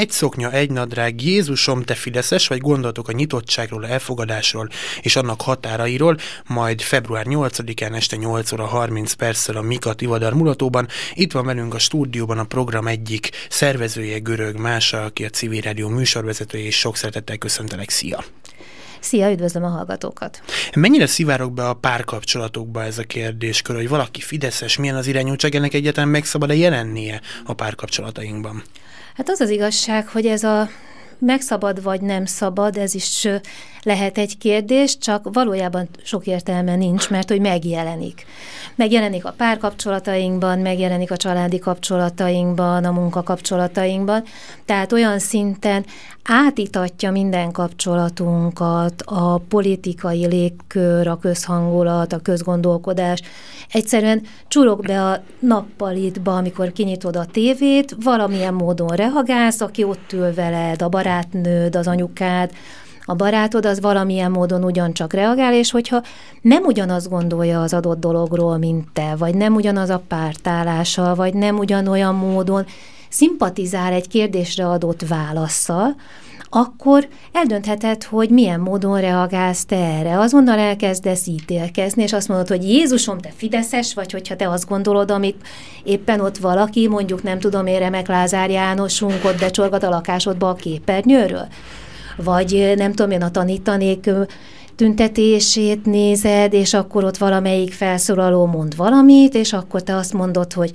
egy szoknya, egy nadrág, Jézusom, te Fideszes, vagy gondolatok a nyitottságról, elfogadásról és annak határairól, majd február 8-án este 8 óra 30 perccel a Mika Tivadar mulatóban. Itt van velünk a stúdióban a program egyik szervezője, Görög Mása, aki a Civil Rádió műsorvezetője, és sok szeretettel köszöntelek. Szia! Szia, üdvözlöm a hallgatókat! Mennyire szivárok be a párkapcsolatokba ez a kérdéskör, hogy valaki fideszes, milyen az irányultság, ennek egyáltalán meg szabad-e jelennie a párkapcsolatainkban? Hát az az igazság, hogy ez a megszabad vagy nem szabad, ez is lehet egy kérdés, csak valójában sok értelme nincs, mert hogy megjelenik. Megjelenik a párkapcsolatainkban, megjelenik a családi kapcsolatainkban, a munkakapcsolatainkban, tehát olyan szinten átítatja minden kapcsolatunkat, a politikai légkör, a közhangulat, a közgondolkodás. Egyszerűen csurog be a nappalitba, amikor kinyitod a tévét, valamilyen módon reagálsz, aki ott ül veled, a barátnőd, az anyukád, a barátod az valamilyen módon ugyancsak reagál, és hogyha nem ugyanaz gondolja az adott dologról, mint te, vagy nem ugyanaz a pártállása, vagy nem ugyanolyan módon szimpatizál egy kérdésre adott válaszsal, akkor eldöntheted, hogy milyen módon reagálsz te erre. Azonnal elkezdesz ítélkezni, és azt mondod, hogy Jézusom, te fideszes vagy, hogyha te azt gondolod, amit éppen ott valaki, mondjuk nem tudom én, Remek Lázár Jánosunk ott becsorgat a lakásodba a képernyőről vagy nem tudom én, a tanítanék tüntetését nézed, és akkor ott valamelyik felszólaló mond valamit, és akkor te azt mondod, hogy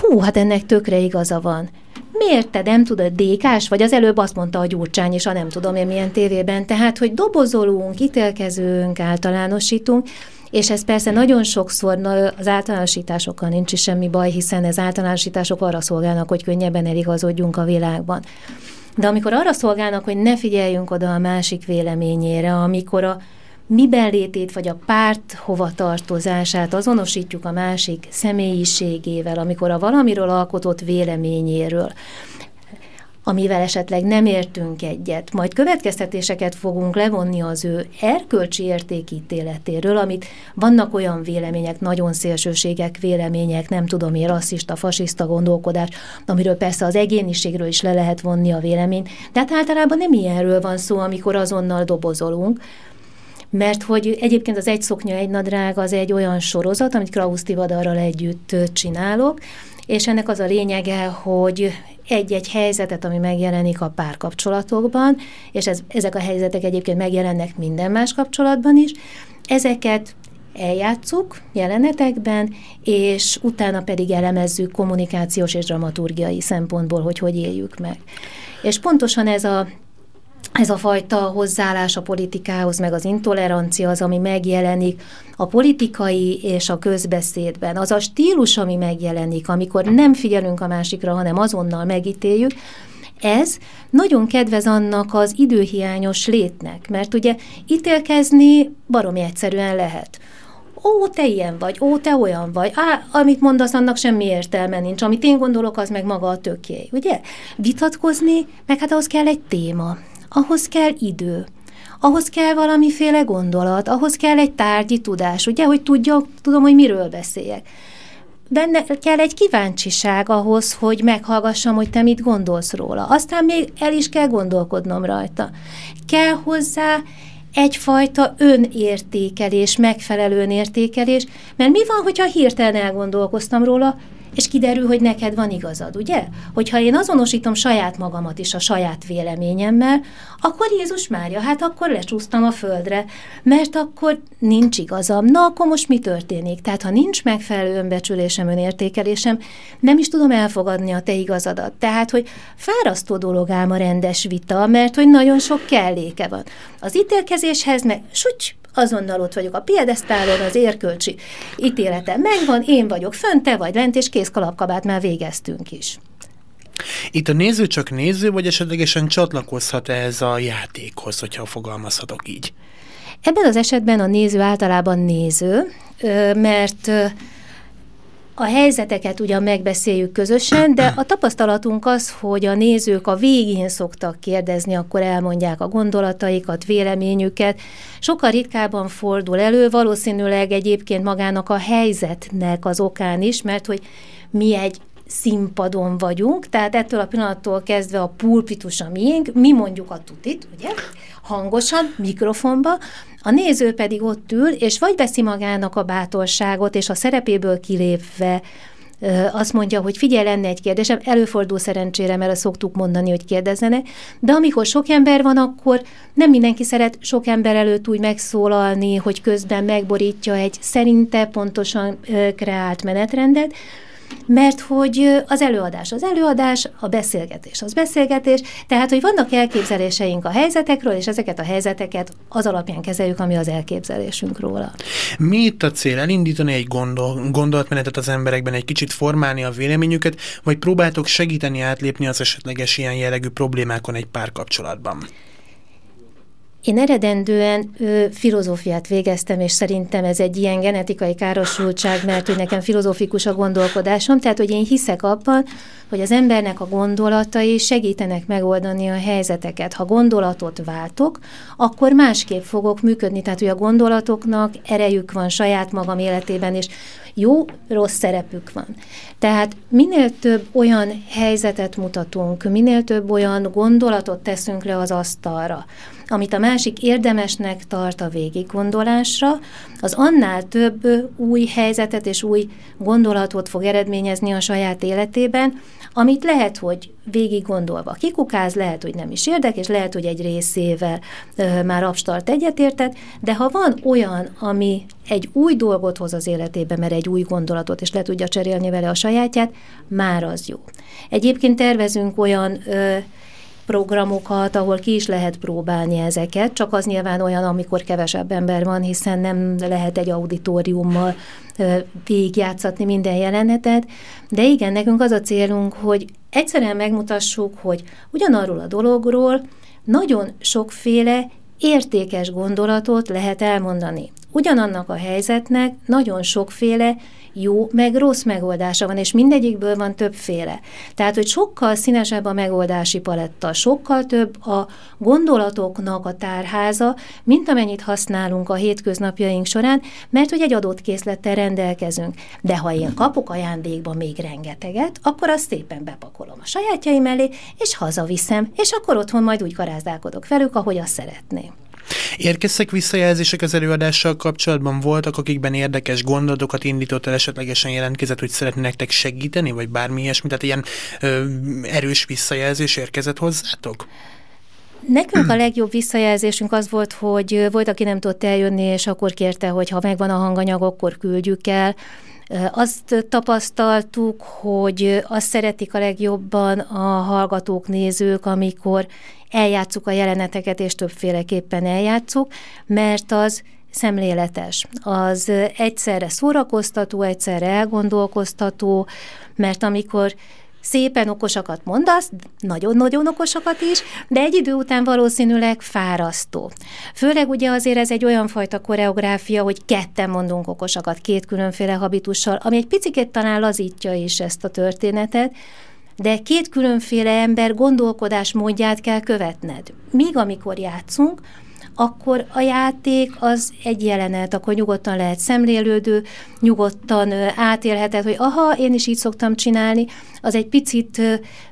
hú, hát ennek tökre igaza van. Miért te nem tudod dékás? Vagy az előbb azt mondta a Gyurcsány, és a nem tudom én milyen tévében. Tehát, hogy dobozolunk, ítélkezünk, általánosítunk, és ez persze nagyon sokszor na, az általánosításokkal nincs is semmi baj, hiszen ez általánosítások arra szolgálnak, hogy könnyebben eligazodjunk a világban. De amikor arra szolgálnak, hogy ne figyeljünk oda a másik véleményére, amikor a mi létét vagy a párt hovatartozását azonosítjuk a másik személyiségével, amikor a valamiről alkotott véleményéről, amivel esetleg nem értünk egyet. Majd következtetéseket fogunk levonni az ő erkölcsi értékítéletéről, amit vannak olyan vélemények, nagyon szélsőségek vélemények, nem tudom én, rasszista, fasiszta gondolkodás, amiről persze az egyéniségről is le lehet vonni a véleményt, de hát általában nem ilyenről van szó, amikor azonnal dobozolunk, mert hogy egyébként az Egy szoknya, egy nadrág az egy olyan sorozat, amit Krausz Tivadarral együtt csinálok, és ennek az a lényege, hogy egy-egy helyzetet, ami megjelenik a párkapcsolatokban, és ez, ezek a helyzetek egyébként megjelennek minden más kapcsolatban is, ezeket eljátszuk jelenetekben, és utána pedig elemezzük kommunikációs és dramaturgiai szempontból, hogy hogy éljük meg. És pontosan ez a ez a fajta hozzáállás a politikához, meg az intolerancia az, ami megjelenik a politikai és a közbeszédben. Az a stílus, ami megjelenik, amikor nem figyelünk a másikra, hanem azonnal megítéljük, ez nagyon kedvez annak az időhiányos létnek, mert ugye ítélkezni baromi egyszerűen lehet ó, te ilyen vagy, ó, te olyan vagy, á, amit mondasz, annak semmi értelme nincs, amit én gondolok, az meg maga a töké, ugye? Vitatkozni, meg hát ahhoz kell egy téma, ahhoz kell idő, ahhoz kell valamiféle gondolat, ahhoz kell egy tárgyi tudás, ugye, hogy tudja, tudom, hogy miről beszéljek. Benne kell egy kíváncsiság ahhoz, hogy meghallgassam, hogy te mit gondolsz róla. Aztán még el is kell gondolkodnom rajta. Kell hozzá egyfajta önértékelés, megfelelő önértékelés, mert mi van, hogyha hirtelen elgondolkoztam róla, és kiderül, hogy neked van igazad, ugye? Hogyha én azonosítom saját magamat is a saját véleményemmel, akkor Jézus Mária, hát akkor lecsúsztam a földre, mert akkor nincs igazam. Na, akkor most mi történik? Tehát, ha nincs megfelelő önbecsülésem, önértékelésem, nem is tudom elfogadni a te igazadat. Tehát, hogy fárasztó dolog ám a rendes vita, mert hogy nagyon sok kelléke van. Az ítélkezéshez meg, sucs, azonnal ott vagyok a piedesztálon, az érkölcsi ítélete megvan, én vagyok fönt, te vagy lent, és kész kalapkabát már végeztünk is. Itt a néző csak néző, vagy esetlegesen csatlakozhat ehhez a játékhoz, hogyha fogalmazhatok így? Ebben az esetben a néző általában néző, mert a helyzeteket ugyan megbeszéljük közösen, de a tapasztalatunk az, hogy a nézők a végén szoktak kérdezni, akkor elmondják a gondolataikat, véleményüket. Sokkal ritkábban fordul elő, valószínűleg egyébként magának a helyzetnek az okán is, mert hogy mi egy színpadon vagyunk, tehát ettől a pillanattól kezdve a pulpitus a miénk, mi mondjuk a tutit, ugye, hangosan, mikrofonba, a néző pedig ott ül, és vagy veszi magának a bátorságot, és a szerepéből kilépve azt mondja, hogy figyelj, lenne egy kérdésem, előfordul szerencsére, mert szoktuk mondani, hogy kérdezzenek, de amikor sok ember van, akkor nem mindenki szeret sok ember előtt úgy megszólalni, hogy közben megborítja egy szerinte pontosan kreált menetrendet, mert hogy az előadás az előadás, a beszélgetés az beszélgetés, tehát hogy vannak elképzeléseink a helyzetekről, és ezeket a helyzeteket az alapján kezeljük, ami az elképzelésünk róla. Mi itt a cél? Elindítani egy gondol, gondolatmenetet az emberekben, egy kicsit formálni a véleményüket, vagy próbáltok segíteni átlépni az esetleges ilyen jellegű problémákon egy párkapcsolatban? Én eredendően ö, filozófiát végeztem, és szerintem ez egy ilyen genetikai károsultság, mert hogy nekem filozófikus a gondolkodásom, tehát hogy én hiszek abban, hogy az embernek a gondolatai segítenek megoldani a helyzeteket. Ha gondolatot váltok, akkor másképp fogok működni, tehát hogy a gondolatoknak erejük van saját magam életében, és jó, rossz szerepük van. Tehát minél több olyan helyzetet mutatunk, minél több olyan gondolatot teszünk le az asztalra, amit a másik érdemesnek tart a végiggondolásra, az annál több új helyzetet és új gondolatot fog eredményezni a saját életében, amit lehet, hogy végig gondolva kikukáz, lehet, hogy nem is érdekes, lehet, hogy egy részével ö, már abstart egyetértett, de ha van olyan, ami egy új dolgot hoz az életébe, mert egy új gondolatot, és le tudja cserélni vele a sajátját, már az jó. Egyébként tervezünk olyan ö, programokat, ahol ki is lehet próbálni ezeket, csak az nyilván olyan, amikor kevesebb ember van, hiszen nem lehet egy auditoriummal végigjátszatni minden jelenetet, de igen, nekünk az a célunk, hogy egyszerűen megmutassuk, hogy ugyanarról a dologról nagyon sokféle értékes gondolatot lehet elmondani. Ugyanannak a helyzetnek nagyon sokféle jó, meg rossz megoldása van, és mindegyikből van többféle. Tehát, hogy sokkal színesebb a megoldási paletta, sokkal több a gondolatoknak a tárháza, mint amennyit használunk a hétköznapjaink során, mert hogy egy adott készlettel rendelkezünk. De ha én kapok ajándékba még rengeteget, akkor azt szépen bepakolom a sajátjaim elé, és hazaviszem, és akkor otthon majd úgy garázdálkodok velük, ahogy azt szeretném. Érkeztek visszajelzések az előadással kapcsolatban? Voltak, akikben érdekes gondolatokat indított el, esetlegesen jelentkezett, hogy szeretnének segíteni, vagy bármi ilyesmi? Tehát ilyen ö, erős visszajelzés érkezett hozzátok? Nekünk a legjobb visszajelzésünk az volt, hogy volt, aki nem tudott eljönni, és akkor kérte, hogy ha megvan a hanganyag, akkor küldjük el. Azt tapasztaltuk, hogy azt szeretik a legjobban a hallgatók, nézők, amikor eljátszuk a jeleneteket, és többféleképpen eljátszuk, mert az szemléletes. Az egyszerre szórakoztató, egyszerre elgondolkoztató, mert amikor szépen okosakat mondasz, nagyon-nagyon okosakat is, de egy idő után valószínűleg fárasztó. Főleg ugye azért ez egy olyan fajta koreográfia, hogy ketten mondunk okosakat, két különféle habitussal, ami egy picit talán lazítja is ezt a történetet, de két különféle ember gondolkodás módját kell követned. Míg amikor játszunk, akkor a játék az egy jelenet, akkor nyugodtan lehet szemlélődő, nyugodtan átélheted, hogy aha, én is így szoktam csinálni, az egy picit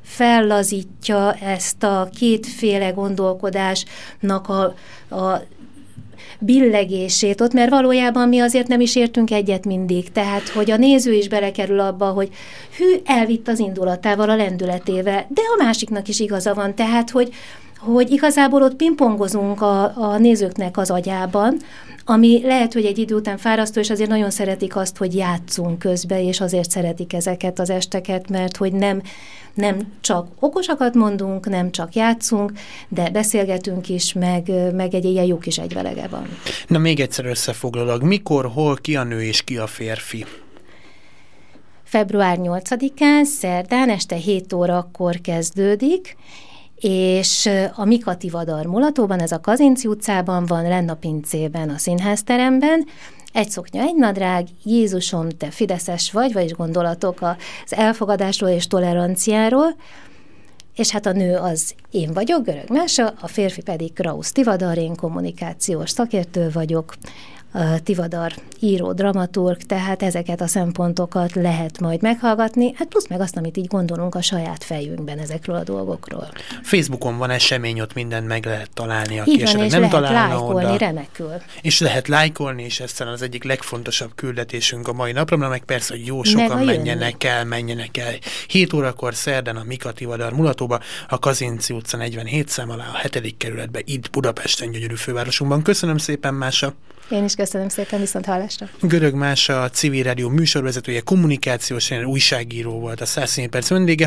fellazítja ezt a kétféle gondolkodásnak a, a billegését ott, mert valójában mi azért nem is értünk egyet mindig. Tehát, hogy a néző is belekerül abba, hogy hű, elvitt az indulatával, a lendületével, de a másiknak is igaza van. Tehát, hogy, hogy igazából ott pingpongozunk a, a nézőknek az agyában, ami lehet, hogy egy idő után fárasztó, és azért nagyon szeretik azt, hogy játszunk közbe, és azért szeretik ezeket az esteket, mert hogy nem, nem csak okosakat mondunk, nem csak játszunk, de beszélgetünk is, meg, meg egy ilyen jó kis egyvelege van. Na még egyszer összefoglalak, mikor, hol, ki a nő és ki a férfi? Február 8-án, szerdán, este 7 órakor kezdődik, és a Mikati Vadar mulatóban, ez a Kazinci utcában van, lenn a pincében, a színházteremben, egy szoknya, egy nadrág, Jézusom, te fideszes vagy, vagyis gondolatok az elfogadásról és toleranciáról, és hát a nő az én vagyok, Görög Mása, a férfi pedig Krausz Tivadar, én kommunikációs szakértő vagyok. Tivadar író, dramaturg, tehát ezeket a szempontokat lehet majd meghallgatni, hát plusz meg azt, amit így gondolunk a saját fejünkben ezekről a dolgokról. Facebookon van esemény, ott mindent meg lehet találni, aki Így van, és nem lehet lájkolni oda. remekül. És lehet lájkolni, és ez az egyik legfontosabb küldetésünk a mai napra, meg persze, hogy jó sokan menjenek el, menjenek el. 7 órakor szerdán a Mika Tivadar mulatóba, a Kazinci utca 47 szám alá, a 7. kerületbe, itt Budapesten, gyönyörű fővárosunkban. Köszönöm szépen, Mása! Én is köszönöm szépen, viszont hallásra. Görög Mása, a civil rádió műsorvezetője, kommunikációs újságíró volt a 100 perc vendége.